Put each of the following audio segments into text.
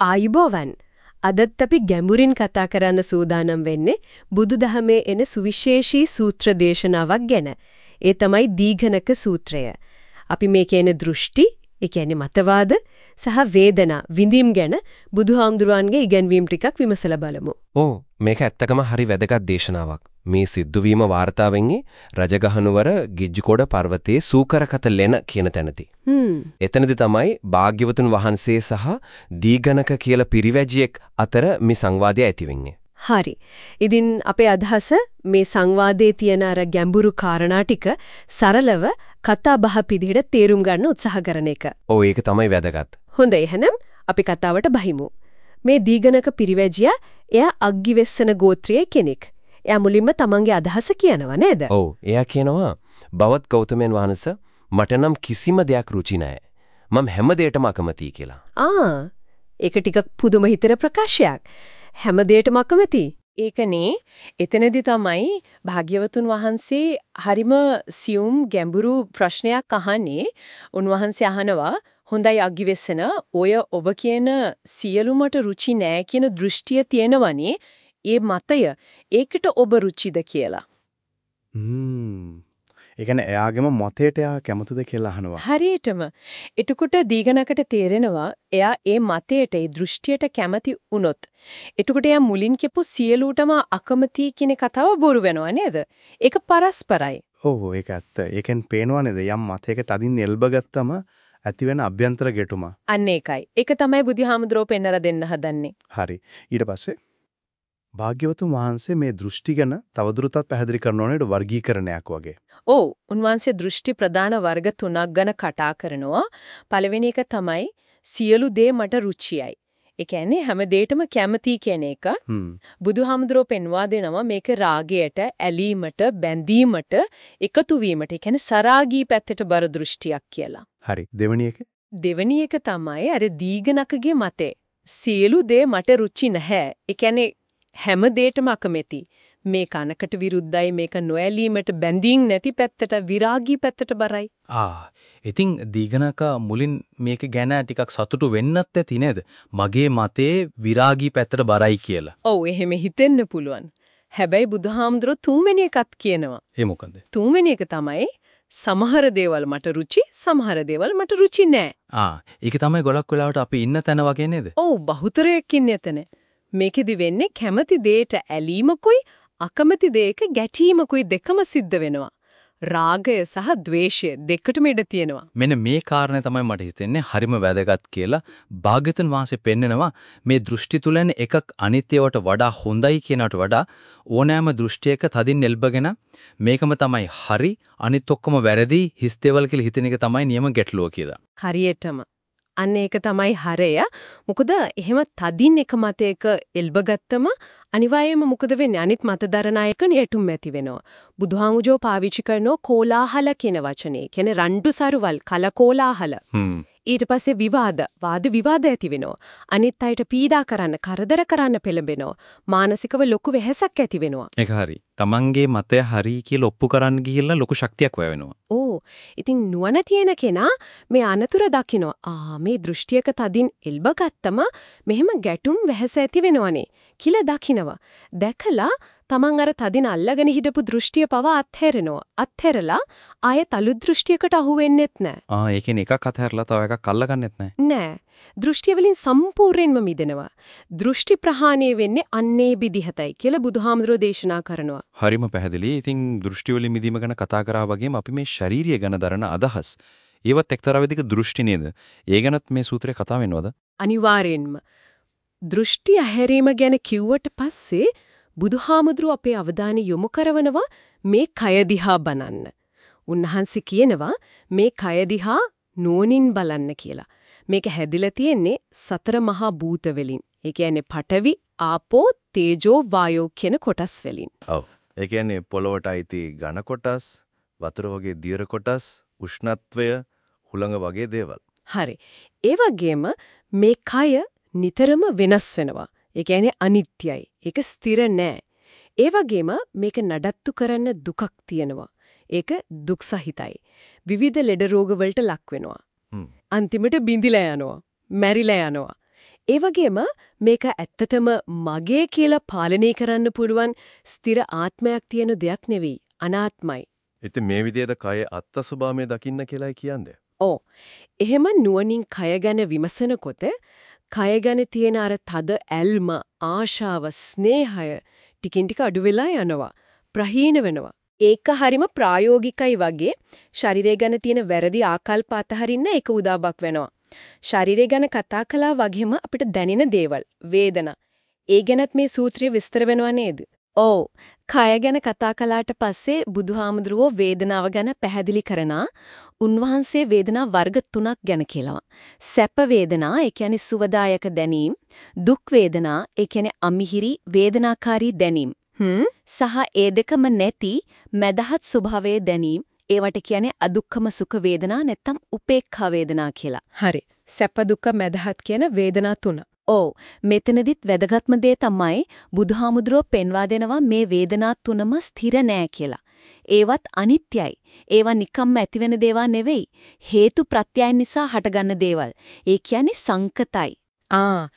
ආයුබෝවන් අදත් අපි ගැඹුරින් කතා කරන්න සූදානම් වෙන්නේ බුදුදහමේ එන සුවිශේෂී සූත්‍ර දේශනාවක් ගැන. ඒ තමයි දීඝනක සූත්‍රය. අපි මේ කියන දෘෂ්ටි, ඒ කියන්නේ මතවාද සහ වේදනා විඳීම් ගැන බුදුහාමුදුරන්ගේ ඉගැන්වීම් ටිකක් විමසලා බලමු. ඕ මේක ඇත්තකම හරි වැදගත් දේශනාවක්. මේ සිද්ධවීම වාර්තා වෙන්නේ රජගහනුවර ගිජ්ජුකොඩ පර්වතයේ සූකරකත ලෙන කියන තැනදී. හ්ම්. එතනදි තමයි භාග්‍යවතුන් වහන්සේ සහ දීඝනක කියලා පිරිවැජියෙක් අතර මේ සංවාදය ඇති වෙන්නේ. හරි. ඉතින් අපේ අදහස මේ සංවාදයේ තියෙන අර ගැඹුරු කාරණා ටික සරලව කතා බහ පිළිහෙට තේරුම් ගන්න උත්සාහ කරන එක. ඔව් ඒක තමයි වැදගත්. හොඳයි එහෙනම් අපි කතාවට බහිමු. මේ දීඝනක පිරිවැජියා එයා අග්ගිවෙස්සන ගෝත්‍රයේ කෙනෙක්. එයා මුලින්ම තමන්ගේ අදහස කියනවා නේද? ඔව් එයා කියනවා බවත් ගෞතමයන් වහන්සේ මට නම් කිසිම දෙයක් රුචි නැහැ. මම හැම දෙයකටම අකමැතියි කියලා. ආ ඒක ටිකක් පුදුම හිතර ප්‍රකාශයක්. හැම දෙයකටම අකමැති. ඒකනේ එතනදි තමයි භාග්‍යවතුන් වහන්සේ හරිම සියුම් ගැඹුරු ප්‍රශ්නයක් අහන්නේ. උන්වහන්සේ අහනවා හොඳයි අග්ගිවෙස්සන ඔය ඔබ කියන සියලුමට රුචි නෑ කියන දෘෂ්ටිය තියෙනවනේ ඒ මතය ඒකට ඔබ රුචිද කියලා. හ්ම්. ඒ කියන්නේ එයාගේම මතයට එයා කැමතිද කියලා අහනවා. හරියටම. එතකොට දීගණකට තේරෙනවා එයා ඒ මතයට ඒ දෘෂ්ටියට කැමති වුණොත්. එතකොට එයා මුලින් කියපු සියලුටම අකමැති කියන කතාව බොරු වෙනවා නේද? ඒක පරස්පරයි. ඔව් ඒක ඇත්ත. ඒකෙන් පේනවා නේද යම් මතයකට අදින් එල්බ ගත්තම ඇති වෙන අභ්‍යන්තර ගැටුම. අන්න ඒකයි. ඒක තමයි බුදුහාමුදුරුවෝ පෙන්නලා දෙන්න හදන්නේ. හරි. ඊට පස්සේ භාග්‍යවතුන් වහන්සේ මේ දෘෂ්ටි ගැන තවදුරටත් පැහැදිලි කරනෝනේ වර්ගීකරණයක් වගේ. ඔව් උන්වහන්සේ දෘෂ්ටි ප්‍රධාන වර්ග තුනක් ගැන කතා කරනවා. පළවෙනි එක තමයි සියලු දේ මට රුචියයි. ඒ කියන්නේ හැම දෙයකටම කැමති කියන එක. බුදුහාමුදුරෝ පෙන්වා දෙනවා මේක රාගයට, ඇලීමට, බැඳීමට, එකතු වීමට, ඒ කියන්නේ සරාගී පැත්තට බර දෘෂ්ටියක් කියලා. හරි. දෙවෙනි එක? දෙවෙනි එක තමයි අර දීඝනකගේ මතේ. සියලු දේ මට රුචි නැහැ. ඒ කියන්නේ හැම දෙයකටම අකමැති. මේ කනකට විරුද්ධයි මේක නොඇලීමට බැඳීම් නැති පැත්තට විරාගී පැත්තට බරයි. ආ ඉතින් දීගණක මුලින් මේක ගැන ටිකක් සතුටු වෙන්නත් ඇති නේද? මගේ මතේ විරාගී පැත්තට බරයි කියලා. ඔව් එහෙම හිතෙන්න පුළුවන්. හැබැයි බුදුහාමුදුරුවෝ තුන්වෙනි එකත් කියනවා. ඒ මොකද? තුන්වෙනි එක තමයි සමහර දේවල් මට රුචි සමහර දේවල් මට රුචි නෑ. ආ ඒක තමයි ගොඩක් වෙලාවට අපි ඉන්න තැන වගේ නේද? ඔව් බහුතරයක් ඉන්නේ එතන. මේකෙදි වෙන්නේ කැමති දෙයට ඇලීමකුයි අකමැති දෙයක ගැටීමකුයි දෙකම සිද්ධ වෙනවා. රාගය සහ ద్వේෂය දෙකටම ඉඩ තියෙනවා. මෙන්න මේ කාරණේ තමයි මට හිතෙන්නේ හරිම වැදගත් කියලා. භාග්‍යතුන් වහන්සේ පෙන්නනවා මේ දෘෂ්ටි තුලන එකක් අනිත්‍යවට වඩා හොඳයි කියනට වඩා ඕනෑම දෘෂ්ටියක තදින් එල්බගෙන මේකම තමයි හරි අනිත් ඔක්කොම වැරදි හිස්තේවල් කියලා හිතන එක තමයි නියම ගැටලුව කියලා. හරියටම අන්න ඒක තමයි හරය. මොකද එහෙම තදින් එක මතයක එල්බගත්තම අනිවාර්යයෙන්ම මොකද වෙන්නේ? අනිත් මතදරන අයක නියටුම් ඇති වෙනවා. බුදුහාමුජෝ පාවිච්චි කරන කෝලාහල කියන වචනේ. කියන්නේ රණ්ඩු සරුවල් කලකෝලාහල. ඊට පස්සේ විවාද, වාද විවාද ඇති වෙනවා. අනිත් අයට පීඩා කරන්න, කරදර කරන්න පෙළඹෙනවා. මානසිකව ලොකු වෙහෙසක් ඇති වෙනවා. ඒක හරි. තමන්ගේ මතය හරි කියලා ඔප්පු කරන්න ගිහිල්ලා ලොකු ශක්තියක් වැවෙනවා. ඕ ඉතින් නුවණ තියෙන කෙනා මේ අනතුර දකින්න ආ මේ දෘෂ්ටියක තදින් එල්බගත්තම මෙහෙම ගැටුම් වෙහස ඇති වෙනවනේ කියලා දකිනවා. දැකලා තමන් අර තදින් අල්ලගෙන හිටපු දෘෂ්ටිය පවා අත්හැරෙනවා. අත්හැරලා ආයෙ තලු දෘෂ්ටියකට අහු වෙන්නෙත් නැහැ. ආ ඒ කියන්නේ එකක් අත්හැරලා තව එකක් අල්ලගන්නෙත් නැහැ. නෑ. දෘෂ්ටිය වලින් සම්පූර්ණයෙන්ම මිදෙනවා. දෘෂ්ටි ප්‍රහාණය වෙන්නේ අන්නේ විදිහතයි කියලා බුදුහාමුදුරෝ දේශනා කරනවා. හරිම පැහැදිලි. ඉතින් දෘෂ්ටි වලින් මිදීම ගැන කතා කරා වගේම අපි මේ ශාරීරිය ගැන දරන අදහස් ඒවත් එක්තරා විදිහක දෘෂ්ටි නේද? ඒ ගැනත් මේ සූත්‍රේ කතා වෙනවද? අනිවාර්යෙන්ම. දෘෂ්ටි ඇහැරීම ගැන කිව්වට පස්සේ බුදුහාමුදුරුව අපේ අවධානය යොමු කරවනවා මේ කය දිහා බලන්න. උන්වහන්සේ කියනවා මේ කය දිහා නුවණින් බලන්න කියලා. මේක හැදිලා තියෙන්නේ සතර මහා භූත වලින්. ඒ කියන්නේ පඨවි, ආපෝ, තේජෝ, වායෝ කියන කොටස් වලින්. ඔව්. ඒ කියන්නේ පොළොවට අයිති ඝන කොටස්, වතුර වගේ දියර කොටස්, උෂ්ණත්වය, හුළඟ වගේ දේවල්. හරි. ඒ වගේම මේ කය නිතරම වෙනස් වෙනවා. ඒ කියන්නේ අනිත්‍යයි. ඒක ස්ථිර නෑ. ඒ වගේම මේක නඩත්තු කරන්න දුකක් තියෙනවා. ඒක දුක් සහිතයි. විවිධ ලෙඩ රෝග වලට ලක් වෙනවා. අන්තිමට බිඳිලා යනවා. මැරිලා යනවා. ඒ වගේම මේක ඇත්තටම මගේ කියලා පාලනය කරන්න පුළුවන් ස්ථිර ආත්මයක් තියෙන දෙයක් නෙවෙයි අනාත්මයි. ඉතින් මේ විදිහට කය අත්ත ස්වභාවය දකින්න කියලායි කියන්නේ. ඕ එහෙම නුවණින් කය ගැන විමසනකොට කය ගැන තියෙන අර තද ඇල්ම ආශාව ස්නේහය ටිකින් ටික අඩු වෙලා යනවා ප්‍රහීන වෙනවා. ඒක හරිම ප්‍රායෝගිකයි වගේ ශරීරය ගැන තියෙන වැරදි ආකල්ප අතහරින්න ඒක උදාවක් වෙනවා. ශරීරය ගැන කතා කළා වගේම අපිට දැනෙන දේවල් වේදනා ඒ ගැනත් මේ සූත්‍රය විස්තර වෙනවා නේද? ඔව් කය ගැන කතා කළාට පස්සේ බුදුහාමුදුරුවෝ වේදනාව ගැන පැහැදිලි කරනා උන්වහන්සේ වේදනා වර්ග තුනක් ගැන කියලා. සැප වේදනා ඒ කියන්නේ සුවදායක දැනීම, දුක් වේදනා ඒ කියන්නේ අමිහිරි වේදනාකාරී දැනීම. හ්ම් සහ ඒ දෙකම නැති මදහත් ස්වභාවයේ දැනීම. ඒවට කියන්නේ අදුක්කම සුඛ වේදනා නැත්නම් උපේක්ඛා වේදනා කියලා. හරි. සැප දුක මැදහත් කියන වේදනා තුන. ඔව් මෙතනදිත් වැදගත්ම දේ තමයි බුදුහාමුදුරුවෝ පෙන්වා දෙනවා මේ වේදනා තුනම ස්ථිර නෑ කියලා. ඒවත් අනිත්‍යයි. ඒවා නිකම්ම ඇතිවෙන දේවල් නෙවෙයි. හේතු ප්‍රත්‍යයන් නිසා හටගන්න දේවල්. ඒ කියන්නේ සංකතයි. ආ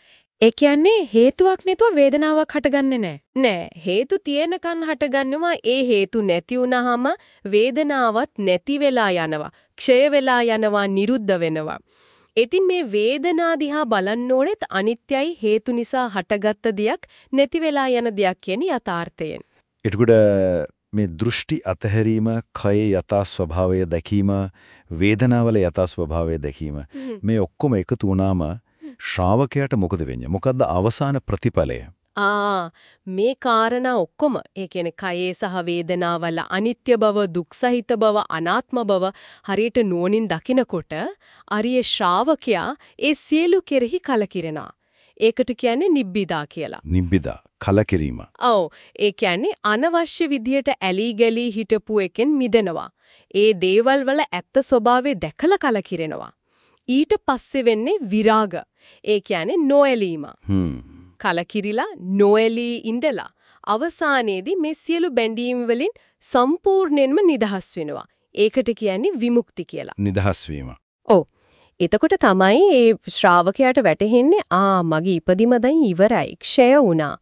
ඒ කියන්නේ හේතුවක් නැතුව වේදනාවක් හටගන්නේ නැහැ. නෑ හේතු තියෙනකන් හටගන්නවා ඒ හේතු නැති වුනහම වේදනාවත් නැති වෙලා යනවා. ක්ෂය වෙලා යනවා, නිරුද්ධ වෙනවා. ඉතින් මේ වේදනා දිහා බලන්න ඕනෙත් අනිත්‍යයි හේතු නිසා හටගත්ත දෙයක් නැති වෙලා යන දෙයක් කියන යථාර්ථයෙන්. එතකොට මේ දෘෂ්ටි අතහැරීම, කයේ යථා ස්වභාවය දැකීම, වේදනාවල යථා ස්වභාවය දැකීම මේ ඔක්කොම එකතු වුණාම ශ්‍රාවකයාට මොකද වෙන්නේ? මොකද්ද අවසාන ප්‍රතිඵලය? ආ මේ කාරණා ඔක්කොම ඒ කියන්නේ කයේ සහ වේදනාවල අනිත්‍ය බව දුක් සහිත බව අනාත්ම බව හරියට නුවණින් දකිනකොට අරිය ශ්‍රාවකයා ඒ සියලු කෙරෙහි කලකිරෙනවා. ඒකට කියන්නේ නිබ්බිදා කියලා. නිබ්බිදා කලකිරීම. ඔව් ඒ කියන්නේ අනවශ්‍ය විදියට ඇලී ගලී හිටපු එකෙන් මිදෙනවා. ඒ දේවල් වල ඇත්ත ස්වභාවය දැකලා කලකිරෙනවා. ඊට පස්සේ වෙන්නේ විරාග. ඒ කියන්නේ නොඇලීම. හ්ම්. කලකිරිලා නොඇලී ඉඳලා අවසානයේදී මේ සියලු බැඳීම් වලින් සම්පූර්ණයෙන්ම නිදහස් වෙනවා. ඒකට කියන්නේ විමුක්ති කියලා. නිදහස් වීම. එතකොට තමයි මේ ශ්‍රාවකයාට වැටහෙන්නේ ආ මගේ ඉපදීම දැන් ඉවරයි ක්ෂය වුණා.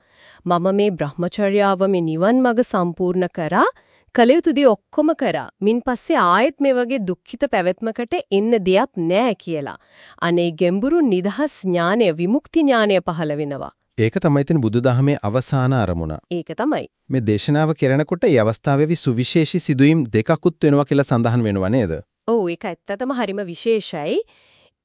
මම මේ Brahmacharyaව මේ නිවන් මඟ සම්පූර්ණ කරා කල යුතු දේ ඔක්කොම කරා. මින් පස්සේ ආයෙත් මේ වගේ දුක්ඛිත පැවැත්මකට එන්න දෙයක් නෑ කියලා. අනේ ගැඹුරු නිදහස් ඥානය විමුක්ති ඥානය පහළ වෙනවා. ඒක තමයි ඉතින් බුදුදහමේ අවසාන අරමුණ. ඒක තමයි. මේ දේශනාව කරනකොට මේ අවස්ථාවේදී සුවිශේෂී සිදුවීම් දෙකකුත් වෙනවා කියලා සඳහන් වෙනවා නේද? ඔව් ඒක ඇත්තටම හරිම විශේෂයි.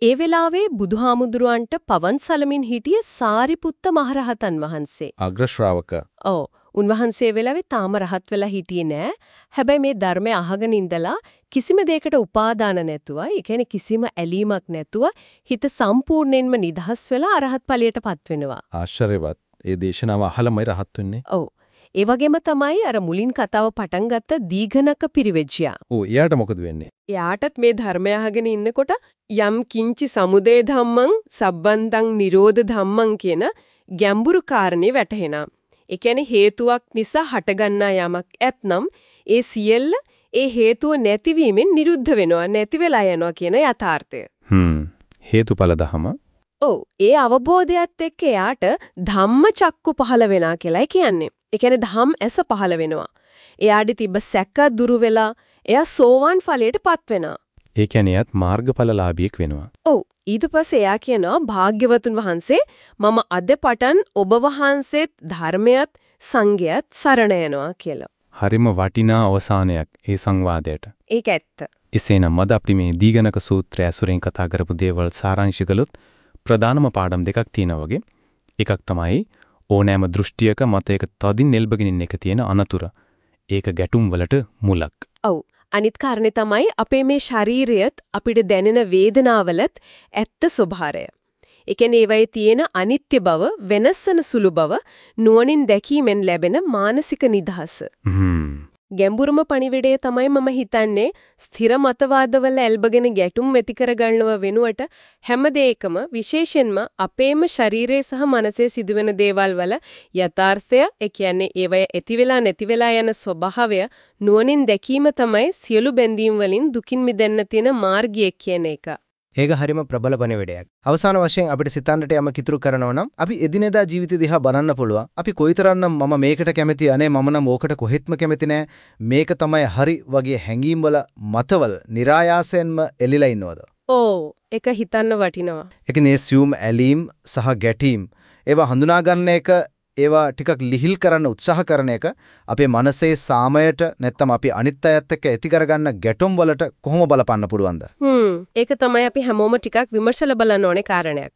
ඒ වෙලාවේ බුදුහාමුදුරුවන්ට පවන් සලමින් හිටිය සාරිපුත්ත මහරහතන් වහන්සේ. අග්‍ර ශ්‍රාවක. ඔව් උන්වහන්සේ වෙලාවේ තාම රහත් වෙලා හිටියේ නෑ. හැබැයි මේ ධර්මය අහගෙන ඉඳලා කිසිම දෙයකට උපාදාන නැතුව, ඒ කියන්නේ කිසිම ඇලීමක් නැතුව හිත සම්පූර්ණයෙන්ම නිදහස් වෙලා අරහත් ඵලයටපත් වෙනවා. ආශ්චර්යවත්. ඒ දේශනාව අහලමයි රහත් වෙන්නේ. ඔව්. ඒ වගේම තමයි අර මුලින් කතාව පටන් ගත්ත දීඝනක පිරිවෙජ්ජියා. ඔව් එයාට මොකද වෙන්නේ? එයාටත් මේ ධර්මය අහගෙන ඉන්නකොට යම් කිංචි සමුදය ධම්මං සබ්බන්තං නිරෝධ ධම්මං කියන ගැඹුරු කාරණේ වැටහෙනවා. ඒ කියන්නේ හේතුවක් නිසා හටගන්නා යමක් ඇත්නම් ඒ සියල්ල ඒ හේතුව නැතිවීමෙන් නිරුද්ධ වෙනවා නැති වෙලා යනවා කියන යථාර්ථය. හ්ම්. හේතුඵල දහම. ඔව් ඒ අවබෝධයත් එක්ක එයාට ධම්මචක්කු පහළ වෙනා කියලායි කියන්නේ. ඒ කියන්නේ ධම් ඇස පහළ වෙනවා. එයාට තිබ්බ සැක දුරු වෙලා එයා සෝවාන් ඵලයටපත් වෙනවා. ඒ කියන්නේ යත් මාර්ගඵලලාභියෙක් වෙනවා. ඔව් ඊට පස්සේ එයා කියනවා භාග්‍යවතුන් වහන්සේ මම අද පටන් ඔබ වහන්සේත් ධර්මයත් සංඝයත් සරණ යනවා කියලා. හරිම වටිනා අවසානයක් ඒ සංවාදයට. ඒක ඇත්ත. එසේනම් අද අපි මේ දීගණක සූත්‍රය ඇසුරෙන් කතා කරපු දේවල් සාරාංශ කළොත් ප්‍රධානම පාඩම් දෙකක් තියෙනවා වගේ. එකක් තමයි ඕනෑම දෘෂ්ටියක මතයක තදින් නෙල්බගෙන ඉන්න එක තියෙන අනතුර. ඒක ගැටුම් වලට මුලක්. ඔව් අනිත් කාරණේ තමයි අපේ මේ ශරීරයත් අපිට දැනෙන වේදනාවලත් ඇත්ත ස්වභාවය. ඒ කියන්නේ ඒවයේ තියෙන අනිත්‍ය බව, වෙනස්සන සුළු බව නුවණින් දැකීමෙන් ලැබෙන මානසික නිදහස. හ්ම්. ගැඹුරුම පණිවිඩය තමයි මම හිතන්නේ ස්ථිර මතවාදවල ඇල්බගෙන ගැටුම් ඇති කරගන්නව වෙනුවට හැම දෙයකම විශේෂයෙන්ම අපේම ශරීරයේ සහ මනසේ සිදුවෙන දේවල් වල යථාර්ථය ඒ කියන්නේ ඒවය ඇති වෙලා නැති වෙලා යන ස්වභාවය නුවණින් දැකීම තමයි සියලු බැඳීම් වලින් දුකින් මිදෙන්න තියෙන මාර්ගය කියන එක. ඒක හරිම ප්‍රබල පණිවිඩයක්. අවසාන වශයෙන් අපිට සිතන්නට යම කිතුරු කරනවා නම් අපි එදිනෙදා ජීවිතය දිහා බලන්න පුළුවන්. අපි කොයිතරම්නම් මම මේකට කැමති අනේ මම නම් ඕකට කොහෙත්ම කැමති නෑ. මේක තමයි හරි වගේ හැඟීම්වල මතවල નિરાයාසයෙන්ම එලිලා ඉන්නවද? ඕ ඒක හිතන්න වටිනවා. ඒ කියන්නේ ඇලීම් සහ ගැටීම් ඒවා හඳුනා ගන්න එක ඒවා ටිකක් ලිහිල් කරන්න උත්සාහ කරන එක අපේ මනසේ සාමයට නැත්තම් අපි අනිත් අයත් එක්ක ඇති කරගන්න ගැටුම් වලට කොහොම බලපන්න පුළුවන්ද? හ්ම් ඒක තමයි අපි හැමෝම ටිකක් විමර්ශලා බලන්න ඕනේ කාරණයක්.